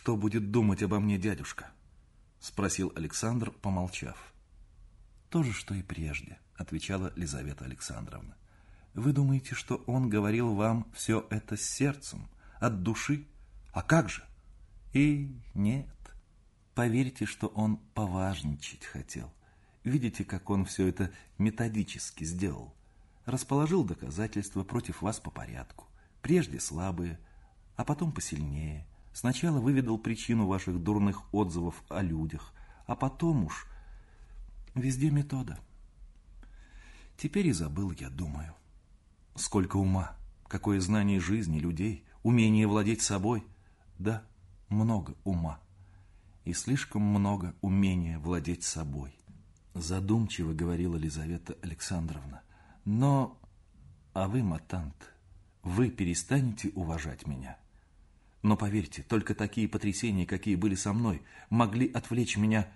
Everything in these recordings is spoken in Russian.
Что будет думать обо мне дядюшка? Спросил Александр, помолчав. То же, что и прежде, отвечала Лизавета Александровна. Вы думаете, что он говорил вам все это с сердцем, от души? А как же? И нет. Поверьте, что он поважничать хотел. Видите, как он все это методически сделал. Расположил доказательства против вас по порядку. Прежде слабые, а потом посильнее. Сначала выведал причину ваших дурных отзывов о людях, а потом уж везде метода. Теперь и забыл, я думаю. Сколько ума, какое знание жизни, людей, умение владеть собой. Да, много ума. И слишком много умения владеть собой. Задумчиво говорила Лизавета Александровна. Но, а вы, матант, вы перестанете уважать меня. Но поверьте, только такие потрясения, какие были со мной, могли отвлечь меня...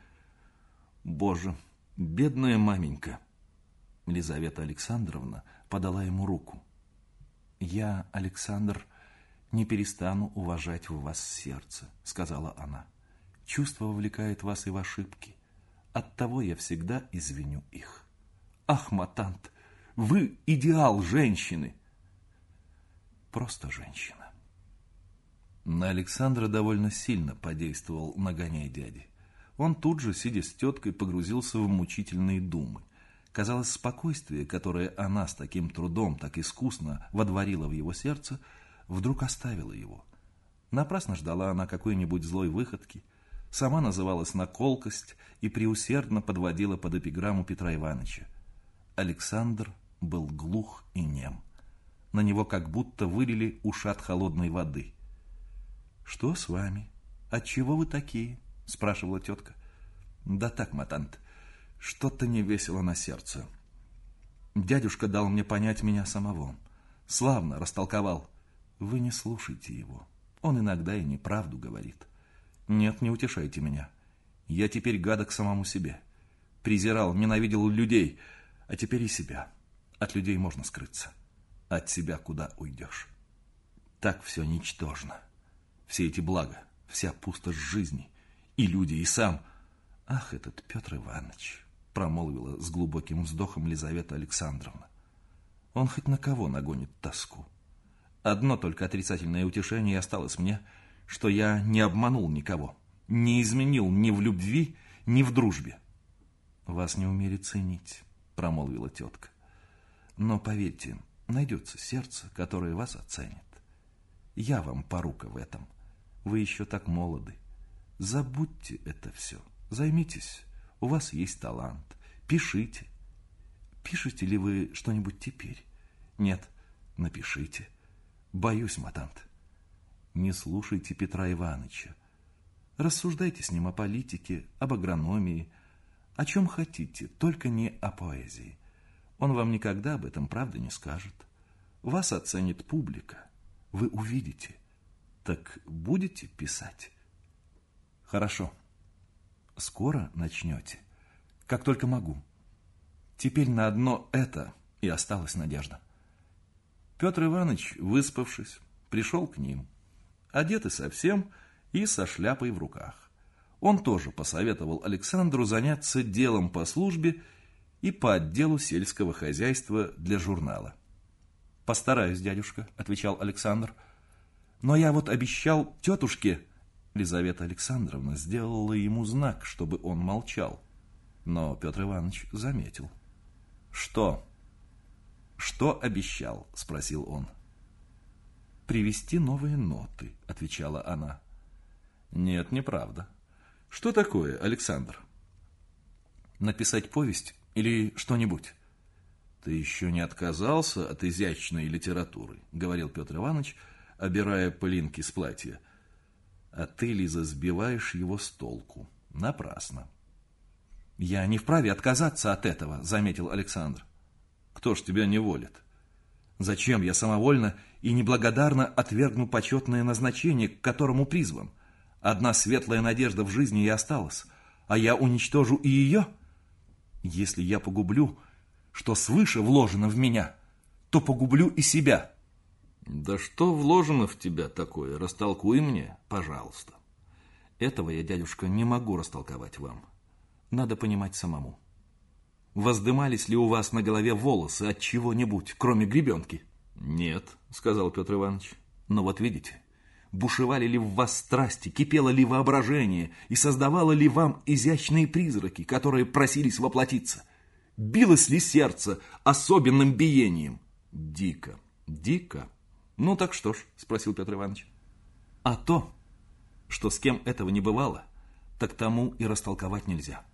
Боже, бедная маменька! Лизавета Александровна подала ему руку. «Я, Александр, не перестану уважать в вас сердце», — сказала она. «Чувство вовлекает вас и в ошибки. Оттого я всегда извиню их». «Ах, матант, вы идеал женщины!» «Просто женщина». На Александра довольно сильно подействовал нагоняй дяди. Он тут же, сидя с теткой, погрузился в мучительные думы – Казалось, спокойствие, которое она с таким трудом, так искусно водворила в его сердце, вдруг оставило его. Напрасно ждала она какой-нибудь злой выходки, сама называлась на колкость и преусердно подводила под эпиграмму Петра Ивановича. Александр был глух и нем. На него как будто вылили ушат холодной воды. «Что с вами? Отчего вы такие?» – спрашивала тетка. «Да так, матант, что-то не весело на сердце. Дядюшка дал мне понять меня самого. Славно растолковал. Вы не слушайте его. Он иногда и неправду говорит. Нет, не утешайте меня. Я теперь гадок самому себе. Презирал, ненавидел людей, а теперь и себя. От людей можно скрыться. От себя куда уйдешь. Так все ничтожно. Все эти блага, вся пустошь жизни, и люди, и сам. Ах, этот Петр Иванович промолвила с глубоким вздохом Лизавета Александровна. Он хоть на кого нагонит тоску. Одно только отрицательное утешение осталось мне, что я не обманул никого, не изменил ни в любви, ни в дружбе. Вас не умели ценить, промолвила тетка. Но поверьте, найдется сердце, которое вас оценит. Я вам порука в этом. Вы еще так молоды. Забудьте это все. Займитесь у вас есть талант. Пишите. Пишете ли вы что-нибудь теперь? Нет, напишите. Боюсь, матант. Не слушайте Петра Ивановича. Рассуждайте с ним о политике, об агрономии, о чем хотите, только не о поэзии. Он вам никогда об этом правда не скажет. Вас оценит публика. Вы увидите. Так будете писать? Хорошо. Скоро начнете. Как только могу. Теперь на одно это и осталась надежда. Петр Иванович, выспавшись, пришел к ним. Одетый совсем и со шляпой в руках. Он тоже посоветовал Александру заняться делом по службе и по отделу сельского хозяйства для журнала. «Постараюсь, дядюшка», — отвечал Александр. «Но я вот обещал тетушке...» Лизавета Александровна сделала ему знак, чтобы он молчал. Но Петр Иванович заметил. «Что?» «Что обещал?» – спросил он. «Привезти новые ноты», – отвечала она. «Нет, неправда. Что такое, Александр?» «Написать повесть или что-нибудь?» «Ты еще не отказался от изящной литературы», – говорил Петр Иванович, обирая пылинки с платья – а ты, Лиза, сбиваешь его с толку. Напрасно. Я не вправе отказаться от этого, заметил Александр. Кто ж тебя не волит? Зачем я самовольно и неблагодарно отвергну почетное назначение, к которому призван? Одна светлая надежда в жизни и осталась, а я уничтожу и ее? Если я погублю, что свыше вложено в меня, то погублю и себя. Да что вложено в тебя такое? Растолкуй мне, пожалуйста. Этого я, дядюшка, не могу растолковать вам. Надо понимать самому. Воздымались ли у вас на голове волосы от чего-нибудь, кроме гребенки? Нет, сказал Петр Иванович. Но вот видите, бушевали ли в вас страсти, кипело ли воображение и создавало ли вам изящные призраки, которые просились воплотиться? Билось ли сердце особенным биением? Дико, дико. Ну так что ж, спросил Петр Иванович. А то, что с кем этого не бывало, так тому и растолковать нельзя.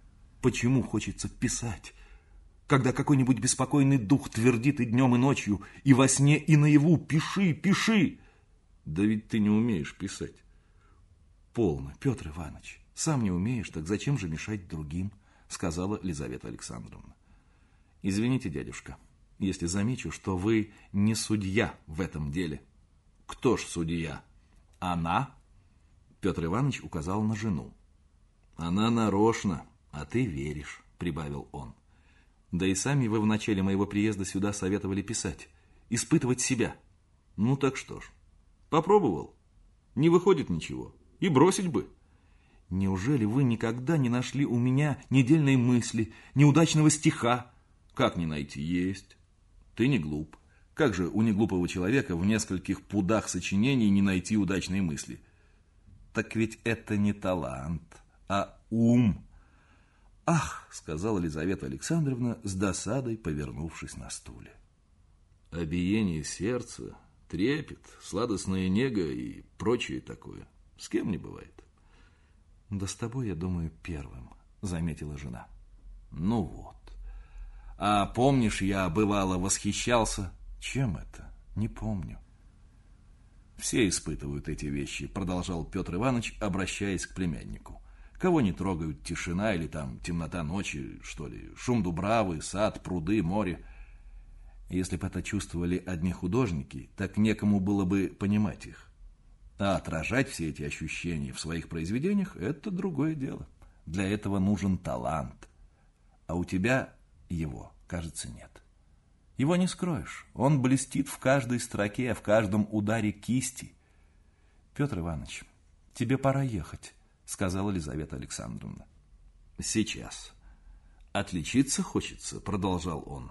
Почему хочется писать, когда какой-нибудь беспокойный дух твердит и днем, и ночью, и во сне, и наяву «Пиши, пиши!» Да ведь ты не умеешь писать. Полно, Петр Иванович, сам не умеешь, так зачем же мешать другим? Сказала Лизавета Александровна. Извините, дядюшка, если замечу, что вы не судья в этом деле. Кто ж судья? Она? Петр Иванович указал на жену. Она нарочно, а ты веришь, прибавил он. Да и сами вы в начале моего приезда сюда советовали писать, испытывать себя. Ну так что ж, попробовал. Не выходит ничего. И бросить бы. Неужели вы никогда не нашли у меня недельной мысли, неудачного стиха? Как не найти? Есть. Ты не глуп. Как же у неглупого человека в нескольких пудах сочинений не найти удачные мысли? Так ведь это не талант, а ум. Ах, сказала Елизавета Александровна с досадой, повернувшись на стуле. Обиение сердца, трепет, сладостная нега и прочее такое. С кем не бывает. Да с тобой, я думаю, первым, заметила жена. Ну вот. А помнишь, я бывало восхищался? Чем это? Не помню. Все испытывают эти вещи, продолжал Петр Иванович, обращаясь к племяннику. Кого не трогают тишина или там темнота ночи, что ли, шум дубравы, сад, пруды, море. Если бы это чувствовали одни художники, так некому было бы понимать их. А отражать все эти ощущения в своих произведениях – это другое дело. Для этого нужен талант. А у тебя его, кажется, нет. Его не скроешь. Он блестит в каждой строке, в каждом ударе кисти. Петр Иванович, тебе пора ехать сказала Елизавета Александровна. Сейчас. Отличиться хочется, продолжал он.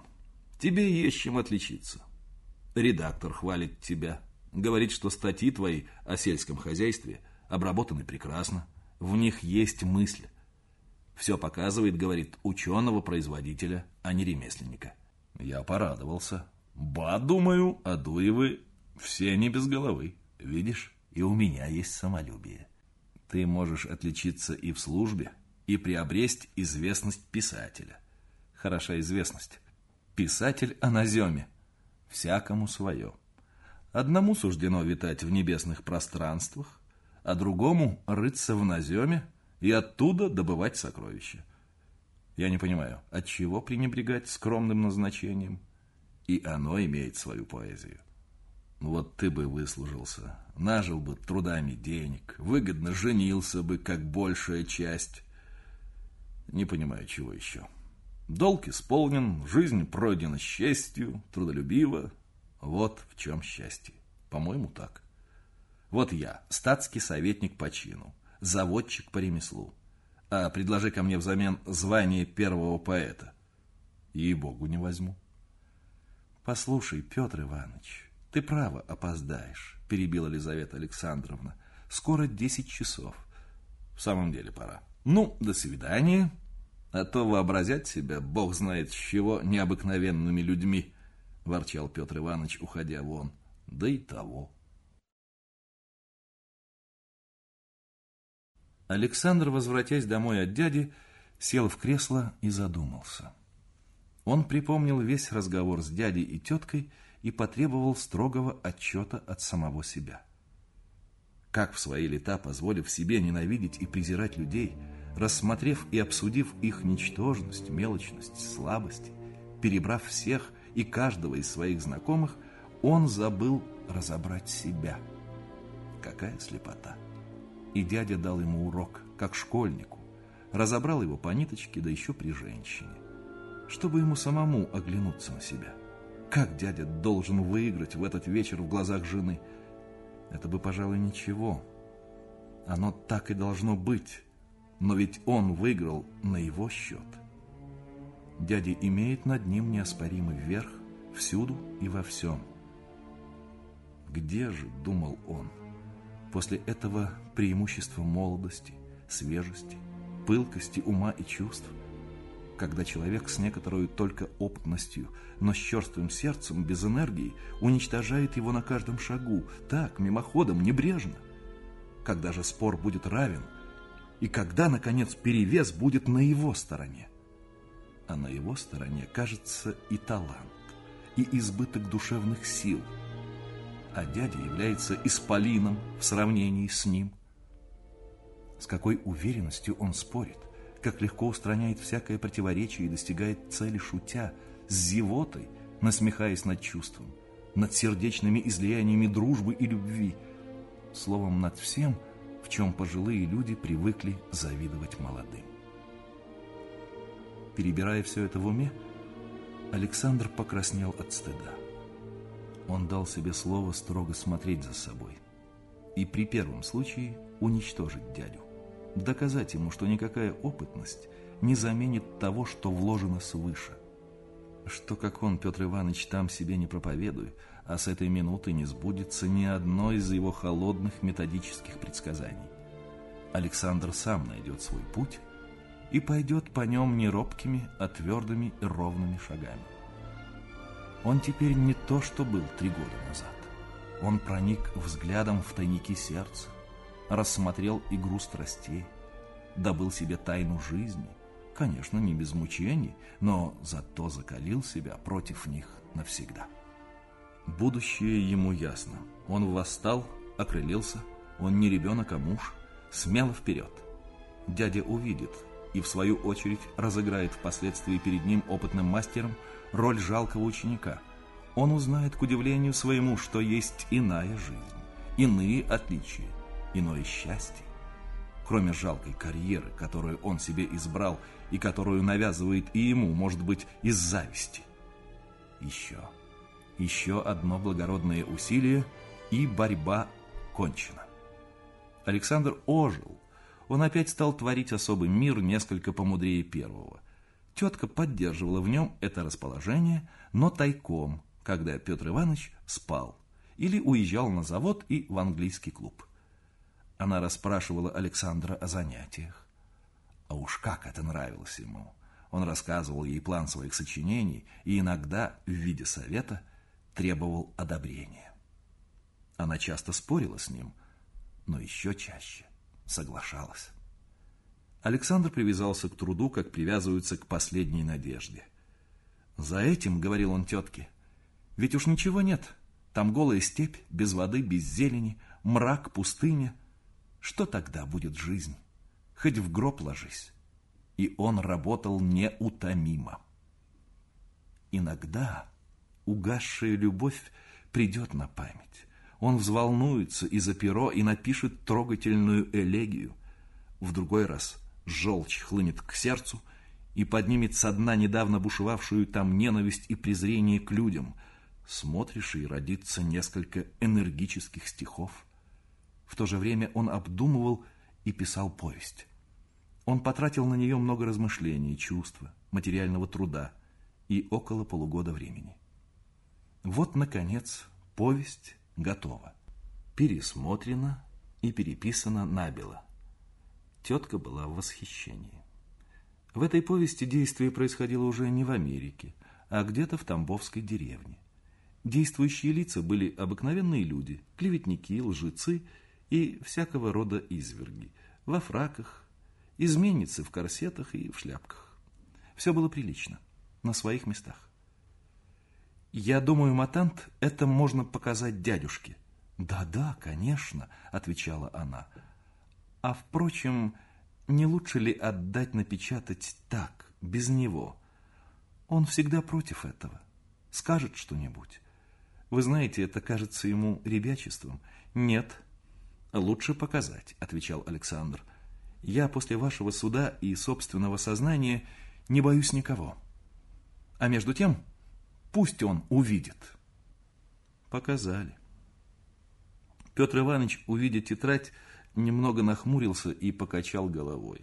Тебе есть чем отличиться. Редактор хвалит тебя, говорит, что статьи твои о сельском хозяйстве обработаны прекрасно, в них есть мысль. Все показывает, говорит, ученого-производителя, а не ремесленника. Я порадовался. Ба, думаю, Адуевы все не без головы. Видишь, и у меня есть самолюбие. Ты можешь отличиться и в службе, и приобрести известность писателя. Хороша известность. Писатель о наземе. Всякому свое. Одному суждено витать в небесных пространствах, а другому рыться в наземе и оттуда добывать сокровища. Я не понимаю, от чего пренебрегать скромным назначением? И оно имеет свою поэзию. Вот ты бы выслужился, нажил бы трудами денег, выгодно женился бы, как большая часть. Не понимаю, чего еще. Долг исполнен, жизнь пройдена с честью, трудолюбиво. Вот в чем счастье. По-моему, так. Вот я, статский советник по чину, заводчик по ремеслу. А предложи ко мне взамен звание первого поэта. Ей-богу, не возьму. Послушай, Петр Иванович, ты право опоздаешь, перебила Лизавета Александровна. Скоро десять часов. В самом деле пора. Ну, до свидания. А то вообразят себя, бог знает с чего, необыкновенными людьми, ворчал Петр Иванович, уходя вон. Да и того. Александр, возвратясь домой от дяди, сел в кресло и задумался. Он припомнил весь разговор с дядей и теткой и потребовал строгого отчета от самого себя. Как в свои лета, позволив себе ненавидеть и презирать людей, рассмотрев и обсудив их ничтожность, мелочность, слабости, перебрав всех и каждого из своих знакомых, он забыл разобрать себя. Какая слепота! И дядя дал ему урок, как школьнику, разобрал его по ниточке, да еще при женщине, чтобы ему самому оглянуться на себя. Как дядя должен выиграть в этот вечер в глазах жены? Это бы, пожалуй, ничего. Оно так и должно быть, но ведь он выиграл на его счет. Дядя имеет над ним неоспоримый верх всюду и во всем. Где же, думал он, после этого преимущества молодости, свежести, пылкости ума и чувств, когда человек с некоторой только опытностью, но с черствым сердцем, без энергии, уничтожает его на каждом шагу, так, мимоходом, небрежно. Когда же спор будет равен, и когда, наконец, перевес будет на его стороне. А на его стороне, кажется, и талант, и избыток душевных сил. А дядя является исполином в сравнении с ним. С какой уверенностью он спорит, как легко устраняет всякое противоречие и достигает цели шутя, с зевотой, насмехаясь над чувством, над сердечными излияниями дружбы и любви, словом, над всем, в чем пожилые люди привыкли завидовать молодым. Перебирая все это в уме, Александр покраснел от стыда. Он дал себе слово строго смотреть за собой и при первом случае уничтожить дядю доказать ему, что никакая опытность не заменит того, что вложено свыше. Что, как он, Петр Иванович, там себе не проповедуй, а с этой минуты не сбудется ни одно из его холодных методических предсказаний. Александр сам найдет свой путь и пойдет по нем не робкими, а твердыми и ровными шагами. Он теперь не то, что был три года назад. Он проник взглядом в тайники сердца, рассмотрел игру страстей, добыл себе тайну жизни, конечно, не без мучений, но зато закалил себя против них навсегда. Будущее ему ясно. Он восстал, окрылился, он не ребенок, а муж, смело вперед. Дядя увидит и, в свою очередь, разыграет впоследствии перед ним опытным мастером роль жалкого ученика. Он узнает, к удивлению своему, что есть иная жизнь, иные отличия, иное счастье. Кроме жалкой карьеры, которую он себе избрал и которую навязывает и ему, может быть, из зависти. Еще, еще одно благородное усилие, и борьба кончена. Александр ожил. Он опять стал творить особый мир, несколько помудрее первого. Тетка поддерживала в нем это расположение, но тайком, когда Петр Иванович спал или уезжал на завод и в английский клуб. Она расспрашивала Александра о занятиях. А уж как это нравилось ему. Он рассказывал ей план своих сочинений и иногда, в виде совета, требовал одобрения. Она часто спорила с ним, но еще чаще соглашалась. Александр привязался к труду, как привязываются к последней надежде. «За этим, — говорил он тетке, — ведь уж ничего нет. Там голая степь, без воды, без зелени, мрак, пустыня. Что тогда будет жизнь? Хоть в гроб ложись. И он работал неутомимо. Иногда угасшая любовь придет на память. Он взволнуется и за перо и напишет трогательную элегию. В другой раз желчь хлынет к сердцу и поднимет со дна недавно бушевавшую там ненависть и презрение к людям. Смотришь, и родится несколько энергических стихов – в то же время он обдумывал и писал повесть. Он потратил на нее много размышлений, чувства, материального труда и около полугода времени. Вот, наконец, повесть готова. Пересмотрена и переписана набело. Тетка была в восхищении. В этой повести действие происходило уже не в Америке, а где-то в Тамбовской деревне. Действующие лица были обыкновенные люди, клеветники, лжецы и всякого рода изверги, во фраках, изменницы в корсетах и в шляпках. Все было прилично, на своих местах. «Я думаю, матант, это можно показать дядюшке». «Да-да, конечно», — отвечала она. «А, впрочем, не лучше ли отдать напечатать так, без него? Он всегда против этого. Скажет что-нибудь. Вы знаете, это кажется ему ребячеством. Нет, «Лучше показать», — отвечал Александр. «Я после вашего суда и собственного сознания не боюсь никого. А между тем, пусть он увидит». Показали. Петр Иванович, увидя тетрадь, немного нахмурился и покачал головой.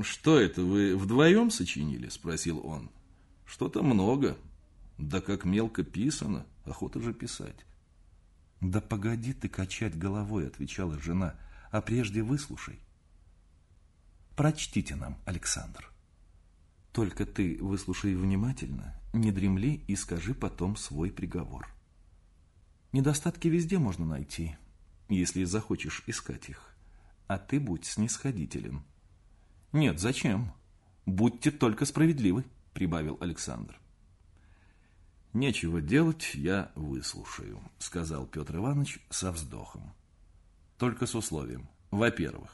«Что это, вы вдвоем сочинили?» – спросил он. «Что-то много. Да как мелко писано, охота же писать». «Да погоди ты качать головой», – отвечала жена, – «а прежде выслушай». «Прочтите нам, Александр». Только ты выслушай внимательно, не дремли и скажи потом свой приговор. Недостатки везде можно найти, если захочешь искать их. А ты будь снисходителен. Нет, зачем? Будьте только справедливы, прибавил Александр. «Нечего делать, я выслушаю», — сказал Петр Иванович со вздохом. «Только с условием. Во-первых,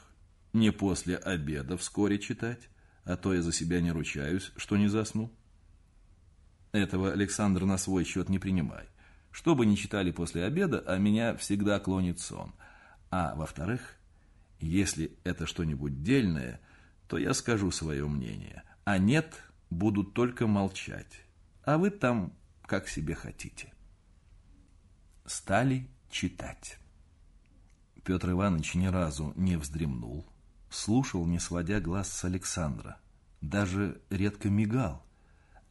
не после обеда вскоре читать, а то я за себя не ручаюсь, что не засну. Этого, Александр, на свой счет не принимай. Что бы ни читали после обеда, а меня всегда клонит сон. А во-вторых, если это что-нибудь дельное, то я скажу свое мнение. А нет, буду только молчать. А вы там как себе хотите. Стали читать. Петр Иванович ни разу не вздремнул, слушал, не сводя глаз с Александра, даже редко мигал,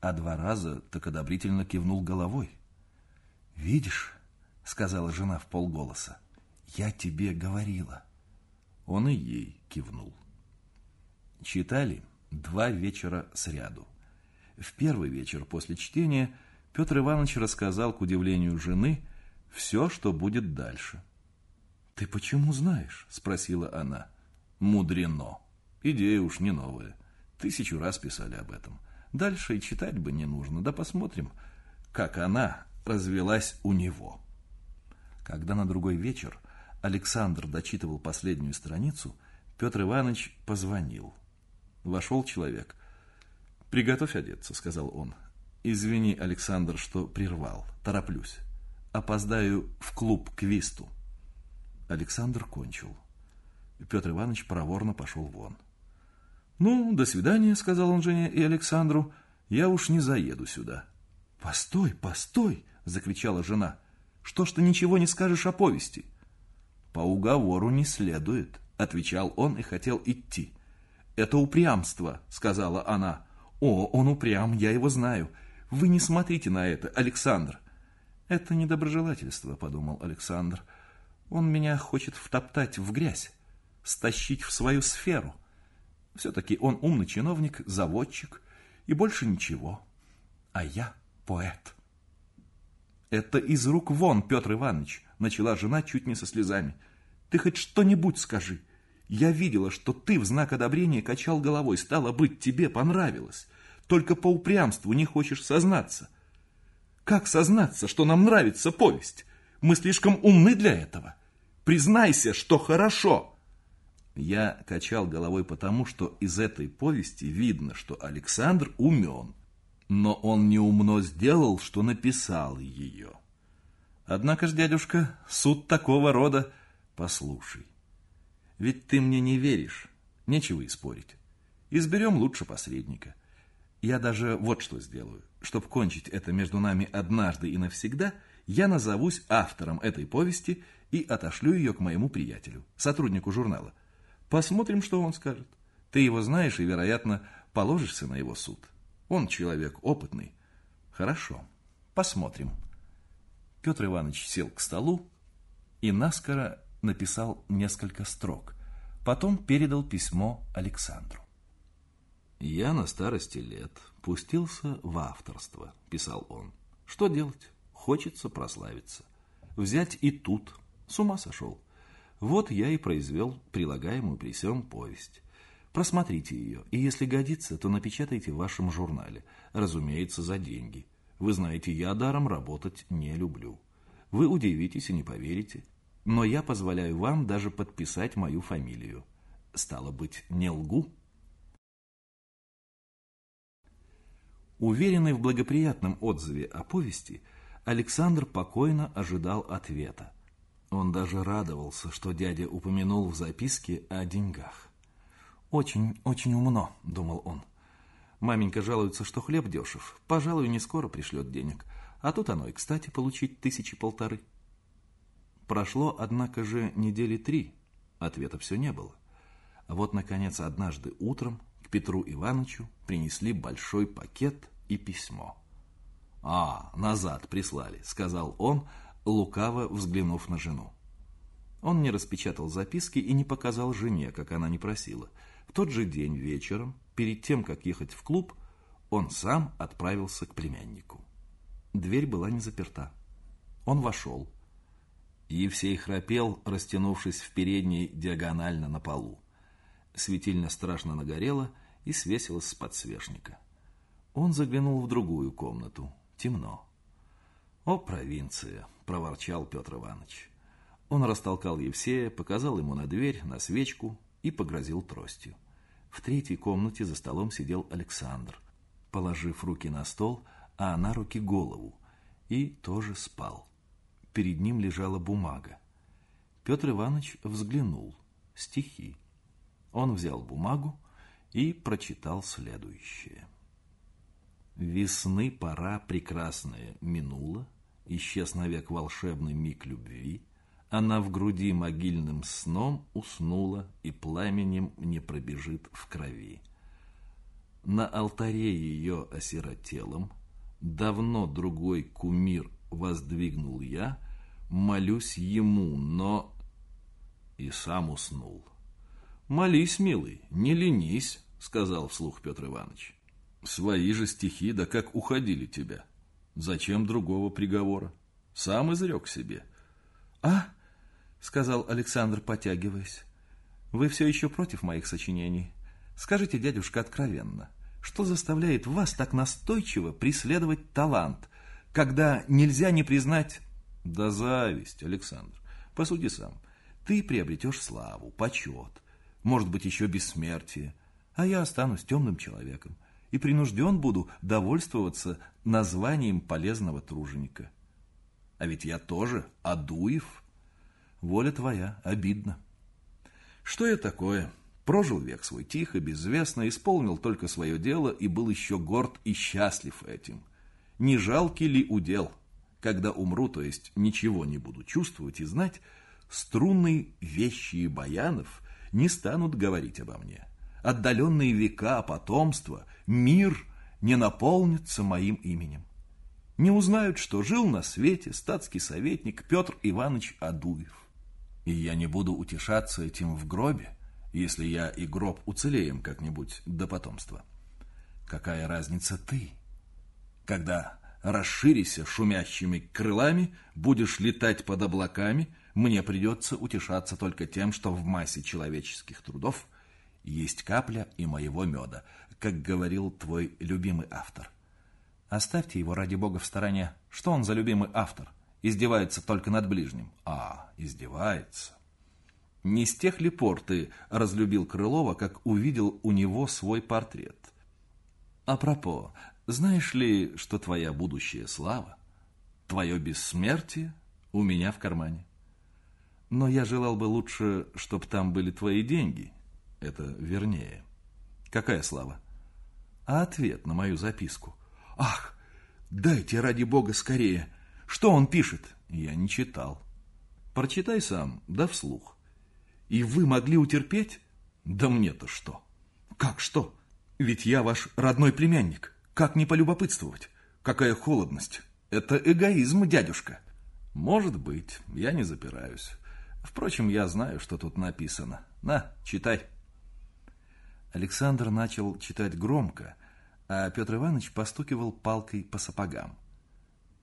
а два раза так одобрительно кивнул головой. «Видишь», — сказала жена в полголоса, — «я тебе говорила». Он и ей кивнул. Читали два вечера сряду. В первый вечер после чтения Петр Иванович рассказал, к удивлению жены, все, что будет дальше. «Ты почему знаешь?» – спросила она. Мудрено. Идея уж не новая. Тысячу раз писали об этом. Дальше и читать бы не нужно. Да посмотрим, как она развелась у него. Когда на другой вечер Александр дочитывал последнюю страницу, Петр Иванович позвонил. Вошел человек. «Приготовь одеться», — сказал он. «Извини, Александр, что прервал. Тороплюсь. Опоздаю в клуб к висту». Александр кончил. Петр Иванович проворно пошел вон. «Ну, до свидания», — сказал он Жене и Александру. «Я уж не заеду сюда». «Постой, постой!» — закричала жена. «Что ж ты ничего не скажешь о повести?» «По уговору не следует», — отвечал он и хотел идти. «Это упрямство», — сказала она. «О, он упрям, я его знаю. Вы не смотрите на это, Александр». «Это недоброжелательство», — подумал Александр. «Он меня хочет втоптать в грязь» стащить в свою сферу. Все-таки он умный чиновник, заводчик и больше ничего. А я поэт. Это из рук вон, Петр Иванович, начала жена чуть не со слезами. Ты хоть что-нибудь скажи. Я видела, что ты в знак одобрения качал головой. Стало быть, тебе понравилось. Только по упрямству не хочешь сознаться. Как сознаться, что нам нравится повесть? Мы слишком умны для этого. Признайся, что хорошо. Я качал головой потому, что из этой повести видно, что Александр умен, но он неумно сделал, что написал ее. Однако ж, дядюшка, суд такого рода... Послушай, ведь ты мне не веришь, нечего и спорить. Изберем лучше посредника. Я даже вот что сделаю. Чтобы кончить это между нами однажды и навсегда, я назовусь автором этой повести и отошлю ее к моему приятелю, сотруднику журнала. Посмотрим, что он скажет. Ты его знаешь и, вероятно, положишься на его суд. Он человек опытный. Хорошо, посмотрим. Петр Иванович сел к столу и наскоро написал несколько строк. Потом передал письмо Александру. «Я на старости лет пустился в авторство», – писал он. «Что делать? Хочется прославиться. Взять и тут. С ума сошел. Вот я и произвел прилагаемую при всем повесть. Просмотрите ее, и если годится, то напечатайте в вашем журнале. Разумеется, за деньги. Вы знаете, я даром работать не люблю. Вы удивитесь и не поверите. Но я позволяю вам даже подписать мою фамилию. Стало быть, не лгу? Уверенный в благоприятном отзыве о повести, Александр покойно ожидал ответа. Он даже радовался, что дядя упомянул в записке о деньгах. «Очень, очень умно», — думал он. «Маменька жалуется, что хлеб дешев. Пожалуй, не скоро пришлет денег. А тут оно и кстати получить тысячи полторы». Прошло, однако же, недели три, Ответа все не было. Вот, наконец, однажды утром к Петру Ивановичу принесли большой пакет и письмо. «А, назад прислали», — сказал он, лукаво взглянув на жену. Он не распечатал записки и не показал жене, как она не просила. В тот же день вечером, перед тем, как ехать в клуб, он сам отправился к племяннику. Дверь была не заперта. Он вошел. Евсей храпел, растянувшись в передней диагонально на полу. Светильня страшно нагорела и свесилась с подсвечника. Он заглянул в другую комнату. Темно. «О, провинция!» – проворчал Петр Иванович. Он растолкал Евсея, показал ему на дверь, на свечку и погрозил тростью. В третьей комнате за столом сидел Александр, положив руки на стол, а на руки голову, и тоже спал. Перед ним лежала бумага. Петр Иванович взглянул. Стихи. Он взял бумагу и прочитал следующее. «Весны пора прекрасная минула, исчез навек волшебный миг любви, она в груди могильным сном уснула и пламенем не пробежит в крови. На алтаре ее осиротелом давно другой кумир воздвигнул я, молюсь ему, но... И сам уснул. «Молись, милый, не ленись», — сказал вслух Петр Иванович. «Свои же стихи, да как уходили тебя. Зачем другого приговора? Сам изрек себе». «А?» — сказал Александр, потягиваясь. «Вы все еще против моих сочинений? Скажите, дядюшка, откровенно, что заставляет вас так настойчиво преследовать талант, когда нельзя не признать...» «Да зависть, Александр. Посуди сам. Ты приобретешь славу, почет, может быть, еще бессмертие, а я останусь темным человеком и принужден буду довольствоваться названием полезного труженика. А ведь я тоже Адуев». Воля твоя, обидно. Что я такое? Прожил век свой тихо, безвестно, исполнил только свое дело и был еще горд и счастлив этим. Не жалкий ли удел? Когда умру, то есть ничего не буду чувствовать и знать, струнные вещи и баянов не станут говорить обо мне. Отдаленные века, потомство, мир не наполнится моим именем. Не узнают, что жил на свете статский советник Петр Иванович Адуев. И я не буду утешаться этим в гробе, если я и гроб уцелеем как-нибудь до потомства. Какая разница ты? Когда расширися шумящими крылами, будешь летать под облаками, мне придется утешаться только тем, что в массе человеческих трудов есть капля и моего меда, как говорил твой любимый автор. Оставьте его ради бога в стороне. Что он за любимый автор? Издевается только над ближним. А, издевается. Не с тех ли пор ты разлюбил Крылова, как увидел у него свой портрет? Апропо, знаешь ли, что твоя будущая слава, твое бессмертие у меня в кармане? Но я желал бы лучше, чтоб там были твои деньги. Это вернее. Какая слава? А ответ на мою записку. Ах, дайте ради бога скорее. Что он пишет? Я не читал. Прочитай сам, да вслух. И вы могли утерпеть? Да мне-то что? Как что? Ведь я ваш родной племянник. Как не полюбопытствовать? Какая холодность? Это эгоизм, дядюшка. Может быть, я не запираюсь. Впрочем, я знаю, что тут написано. На, читай. Александр начал читать громко, а Петр Иванович постукивал палкой по сапогам.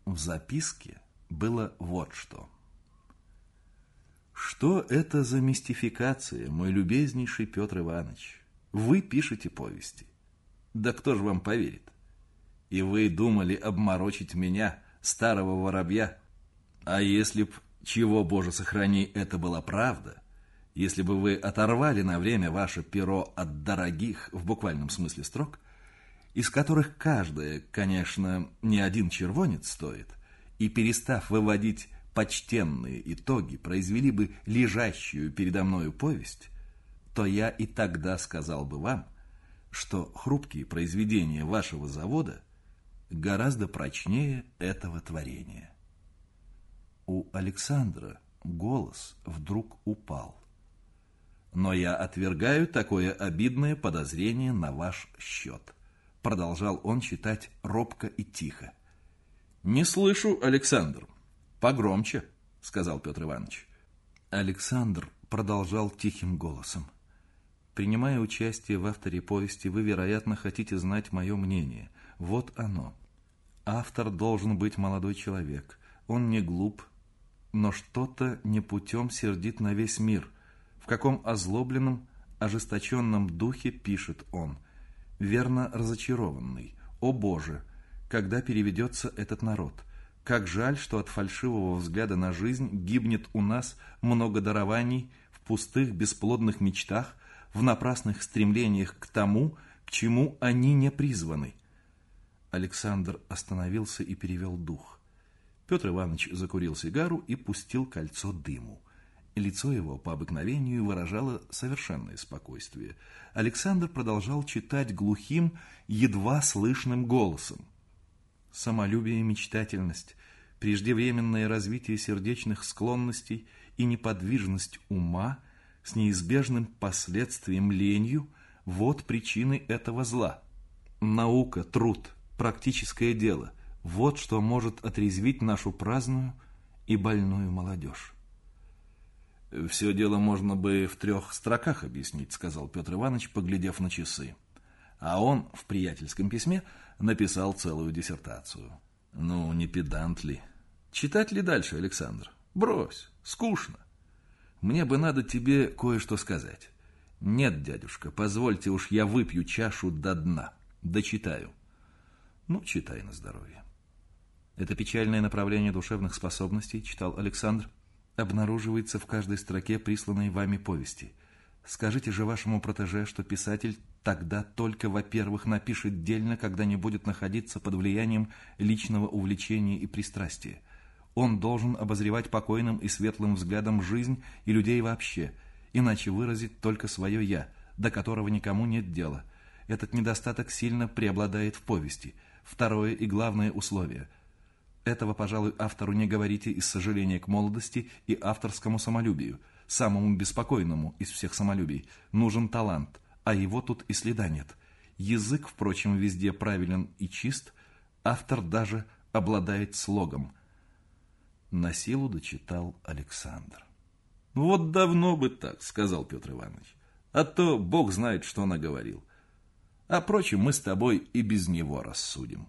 В записке было вот что. Что это за мистификация, мой любезнейший Петр Иванович? Вы пишете повести. Да кто же вам поверит? И вы думали обморочить меня, старого воробья? А если б, чего, Боже, сохрани, это была правда, если бы вы оторвали на время ваше перо от дорогих, в буквальном смысле строк, из которых каждая, конечно, не один червонец стоит, и, перестав выводить почтенные итоги, произвели бы лежащую передо мною повесть, то я и тогда сказал бы вам, что хрупкие произведения вашего завода гораздо прочнее этого творения. У Александра голос вдруг упал. Но я отвергаю такое обидное подозрение на ваш счет. Продолжал он читать робко и тихо. Не слышу, Александр. Погромче, сказал Петр Иванович. Александр продолжал тихим голосом. Принимая участие в авторе повести, вы, вероятно, хотите знать мое мнение. Вот оно. Автор должен быть молодой человек. Он не глуп, но что-то не путем сердит на весь мир. В каком озлобленном, ожесточенном духе пишет он. Верно разочарованный. О Боже! Когда переведется этот народ? Как жаль, что от фальшивого взгляда на жизнь гибнет у нас много дарований в пустых бесплодных мечтах, в напрасных стремлениях к тому, к чему они не призваны. Александр остановился и перевел дух. Петр Иванович закурил сигару и пустил кольцо дыму. Лицо его по обыкновению выражало совершенное спокойствие. Александр продолжал читать глухим, едва слышным голосом. Самолюбие и мечтательность, преждевременное развитие сердечных склонностей и неподвижность ума с неизбежным последствием ленью – вот причины этого зла. Наука, труд, практическое дело – вот что может отрезвить нашу праздную и больную молодежь. «Все дело можно бы в трех строках объяснить», — сказал Петр Иванович, поглядев на часы. А он в приятельском письме написал целую диссертацию. Ну, не педант ли? Читать ли дальше, Александр? Брось, скучно. Мне бы надо тебе кое-что сказать. Нет, дядюшка, позвольте уж я выпью чашу до дна. Дочитаю. Ну, читай на здоровье. Это печальное направление душевных способностей, читал Александр, обнаруживается в каждой строке присланной вами повести. Скажите же вашему протеже, что писатель тогда только, во-первых, напишет дельно, когда не будет находиться под влиянием личного увлечения и пристрастия. Он должен обозревать покойным и светлым взглядом жизнь и людей вообще, иначе выразить только свое «я», до которого никому нет дела. Этот недостаток сильно преобладает в повести. Второе и главное условие – этого, пожалуй, автору не говорите из сожаления к молодости и авторскому самолюбию. Самому беспокойному из всех самолюбий нужен талант, а его тут и следа нет. Язык, впрочем, везде правилен и чист, автор даже обладает слогом. На силу дочитал Александр. «Вот давно бы так», — сказал Петр Иванович. «А то Бог знает, что наговорил. А, впрочем, мы с тобой и без него рассудим».